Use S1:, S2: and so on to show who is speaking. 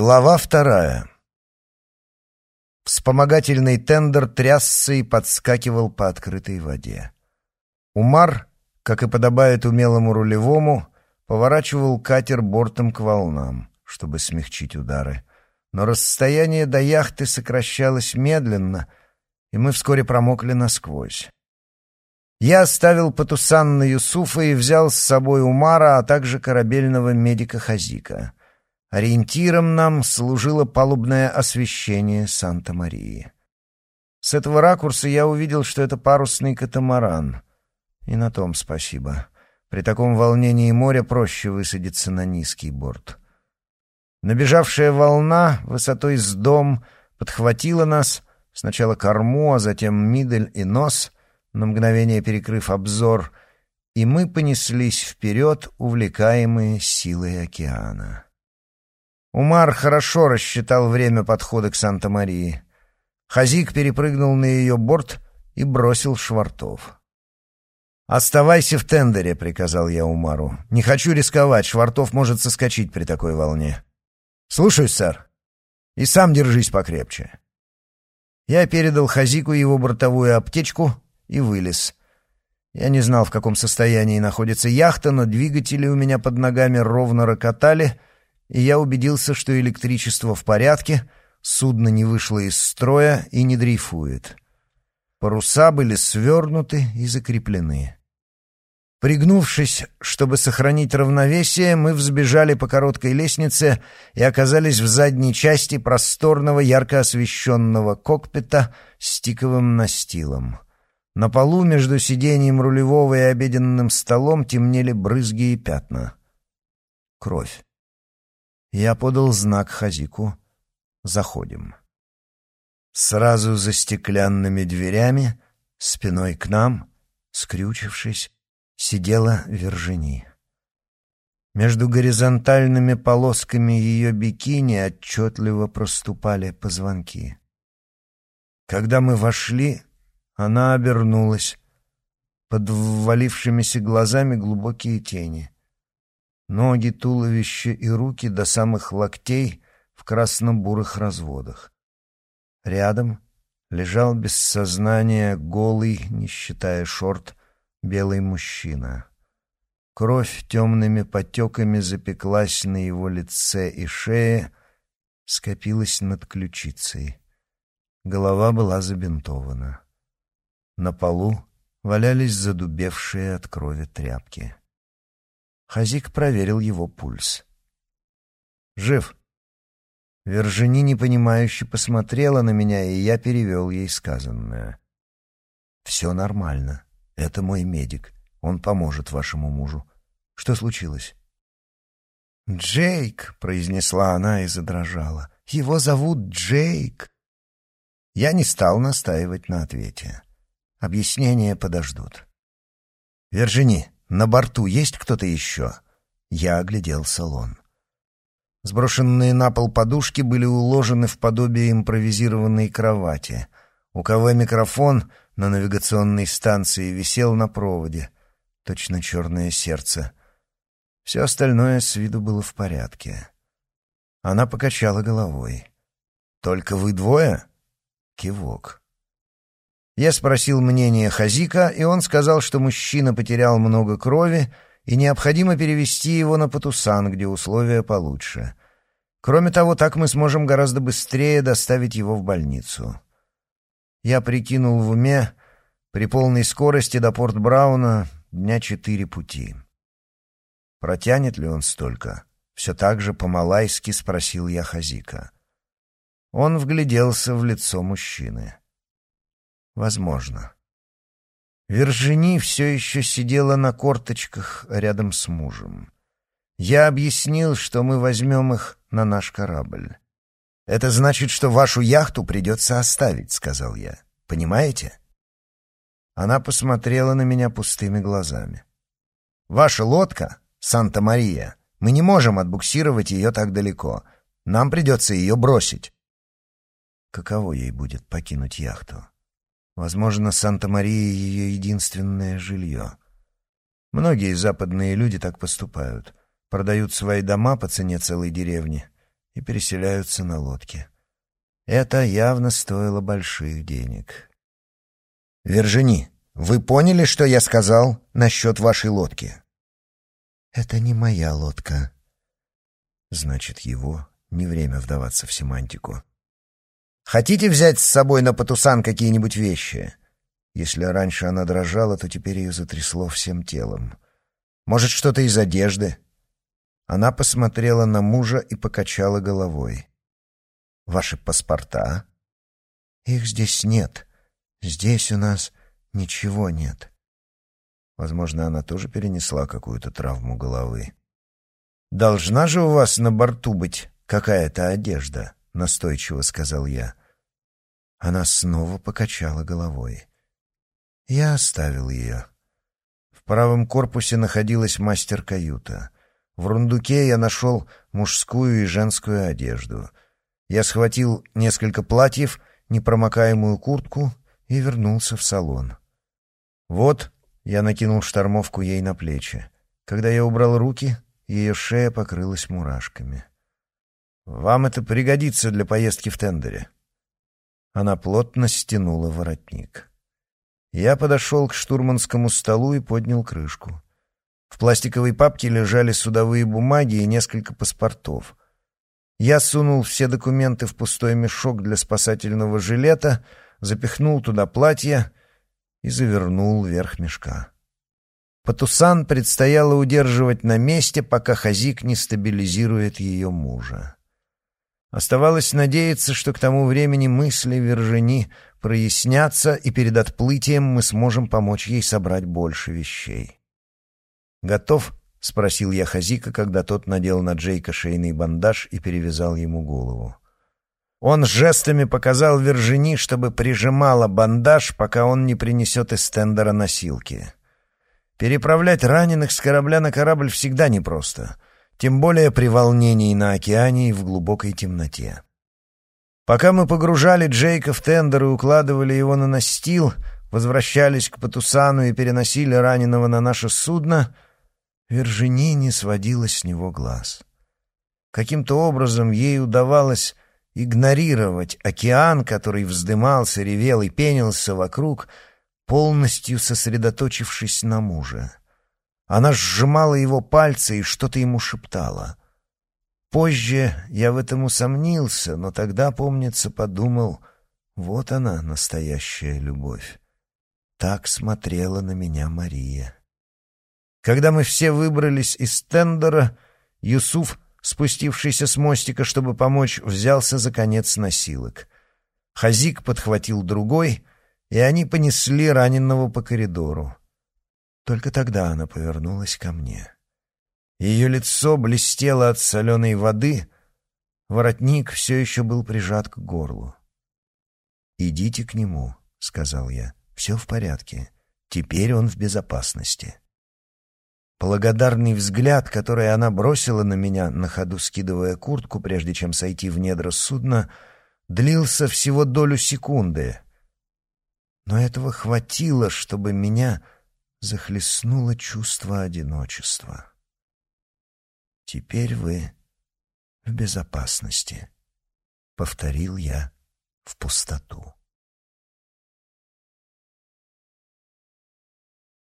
S1: Глава вторая. Вспомогательный тендер трясся и подскакивал по открытой воде. Умар, как и подобает умелому рулевому, поворачивал катер бортом к волнам, чтобы смягчить удары. Но расстояние до яхты сокращалось медленно, и мы вскоре промокли насквозь. Я оставил Патусанна Юсуфа и взял с собой Умара, а также корабельного медика Хазика — Ориентиром нам служило палубное освещение Санта-Марии. С этого ракурса я увидел, что это парусный катамаран. И на том спасибо. При таком волнении моря проще высадиться на низкий борт. Набежавшая волна высотой с дом подхватила нас, сначала корму, а затем мидель и нос, на мгновение перекрыв обзор, и мы понеслись вперед, увлекаемые силой океана. Умар хорошо рассчитал время подхода к Санта-Марии. Хазик перепрыгнул на ее борт и бросил швартов. «Оставайся в тендере», — приказал я Умару. «Не хочу рисковать, швартов может соскочить при такой волне». «Слушаюсь, сэр. И сам держись покрепче». Я передал Хазику его бортовую аптечку и вылез. Я не знал, в каком состоянии находится яхта, но двигатели у меня под ногами ровно рокотали — и я убедился, что электричество в порядке, судно не вышло из строя и не дрейфует. Паруса были свернуты и закреплены. Пригнувшись, чтобы сохранить равновесие, мы взбежали по короткой лестнице и оказались в задней части просторного ярко освещенного кокпита с тиковым настилом. На полу между сиденьем рулевого и обеденным столом темнели брызги и пятна. Кровь. Я подал знак Хазику. Заходим. Сразу за стеклянными дверями, спиной к нам, скрючившись, сидела Вержини. Между горизонтальными полосками ее бикини отчетливо проступали позвонки. Когда мы вошли, она обернулась. Под ввалившимися глазами глубокие тени — Ноги, туловище и руки до самых локтей в красно-бурых разводах. Рядом лежал без сознания голый, не считая шорт, белый мужчина. Кровь темными потеками запеклась на его лице и шее, скопилась над ключицей. Голова была забинтована. На полу валялись задубевшие от крови тряпки. Хазик проверил его пульс. «Жив». Вержини непонимающе посмотрела на меня, и я перевел ей сказанное. «Все нормально. Это мой медик. Он поможет вашему мужу. Что случилось?» «Джейк», — произнесла она и задрожала. «Его зовут Джейк». Я не стал настаивать на ответе. Объяснения подождут. «Вержини, на борту есть кто-то еще?» Я оглядел салон. Сброшенные на пол подушки были уложены в подобие импровизированной кровати. У кого микрофон на навигационной станции висел на проводе. Точно черное сердце. Все остальное с виду было в порядке. Она покачала головой. «Только вы двое?» Кивок. Я спросил мнение Хазика, и он сказал, что мужчина потерял много крови, и необходимо перевести его на Патусан, где условия получше. Кроме того, так мы сможем гораздо быстрее доставить его в больницу. Я прикинул в уме, при полной скорости до порт Брауна дня четыре пути. Протянет ли он столько? Все так же по-малайски спросил я Хазика. Он вгляделся в лицо мужчины. Возможно. Вержини все еще сидела на корточках рядом с мужем. Я объяснил, что мы возьмем их на наш корабль. «Это значит, что вашу яхту придется оставить», — сказал я. «Понимаете?» Она посмотрела на меня пустыми глазами. «Ваша лодка — Санта-Мария. Мы не можем отбуксировать ее так далеко. Нам придется ее бросить». Каково ей будет покинуть яхту? Возможно, Санта-Мария — ее единственное жилье. Многие западные люди так поступают. Продают свои дома по цене целой деревни и переселяются на лодке. Это явно стоило больших денег. «Вержини, вы поняли, что я сказал насчет вашей лодки?» «Это не моя лодка». Значит, его не время вдаваться в семантику. «Хотите взять с собой на Патусан какие-нибудь вещи?» Если раньше она дрожала, то теперь ее затрясло всем телом. «Может, что-то из одежды?» Она посмотрела на мужа и покачала головой. «Ваши паспорта?» «Их здесь нет. Здесь у нас ничего нет». Возможно, она тоже перенесла какую-то травму головы. «Должна же у вас на борту быть какая-то одежда», — настойчиво сказал я. Она снова покачала головой. Я оставил ее. В правом корпусе находилась мастер-каюта. В рундуке я нашел мужскую и женскую одежду. Я схватил несколько платьев, непромокаемую куртку и вернулся в салон. Вот я накинул штормовку ей на плечи. Когда я убрал руки, ее шея покрылась мурашками. «Вам это пригодится для поездки в тендере». Она плотно стянула воротник. Я подошел к штурманскому столу и поднял крышку. В пластиковой папке лежали судовые бумаги и несколько паспортов. Я сунул все документы в пустой мешок для спасательного жилета, запихнул туда платье и завернул верх мешка. Патусан предстояло удерживать на месте, пока Хазик не стабилизирует ее мужа. Оставалось надеяться, что к тому времени мысли Вержини прояснятся, и перед отплытием мы сможем помочь ей собрать больше вещей. «Готов?» — спросил я Хазика, когда тот надел на Джейка шейный бандаж и перевязал ему голову. Он жестами показал Вержини, чтобы прижимала бандаж, пока он не принесет из тендера носилки. Переправлять раненых с корабля на корабль всегда непросто — тем более при волнении на океане и в глубокой темноте. Пока мы погружали Джейка в тендер и укладывали его на настил, возвращались к Патусану и переносили раненого на наше судно, Вержини не сводила с него глаз. Каким-то образом ей удавалось игнорировать океан, который вздымался, ревел и пенился вокруг, полностью сосредоточившись на муже. Она сжимала его пальцы и что-то ему шептала. Позже я в этом усомнился, но тогда, помнится, подумал, вот она, настоящая любовь. Так смотрела на меня Мария. Когда мы все выбрались из тендера, Юсуф, спустившийся с мостика, чтобы помочь, взялся за конец носилок. Хазик подхватил другой, и они понесли раненого по коридору. Только тогда она повернулась ко мне. Ее лицо блестело от соленой воды, воротник все еще был прижат к горлу. «Идите к нему», — сказал я. «Все в порядке. Теперь он в безопасности». Благодарный взгляд, который она бросила на меня, на ходу скидывая куртку, прежде чем сойти в недра судна, длился всего долю секунды. Но этого хватило, чтобы меня захлестнуло чувство одиночества. «Теперь вы в безопасности», — повторил я в пустоту.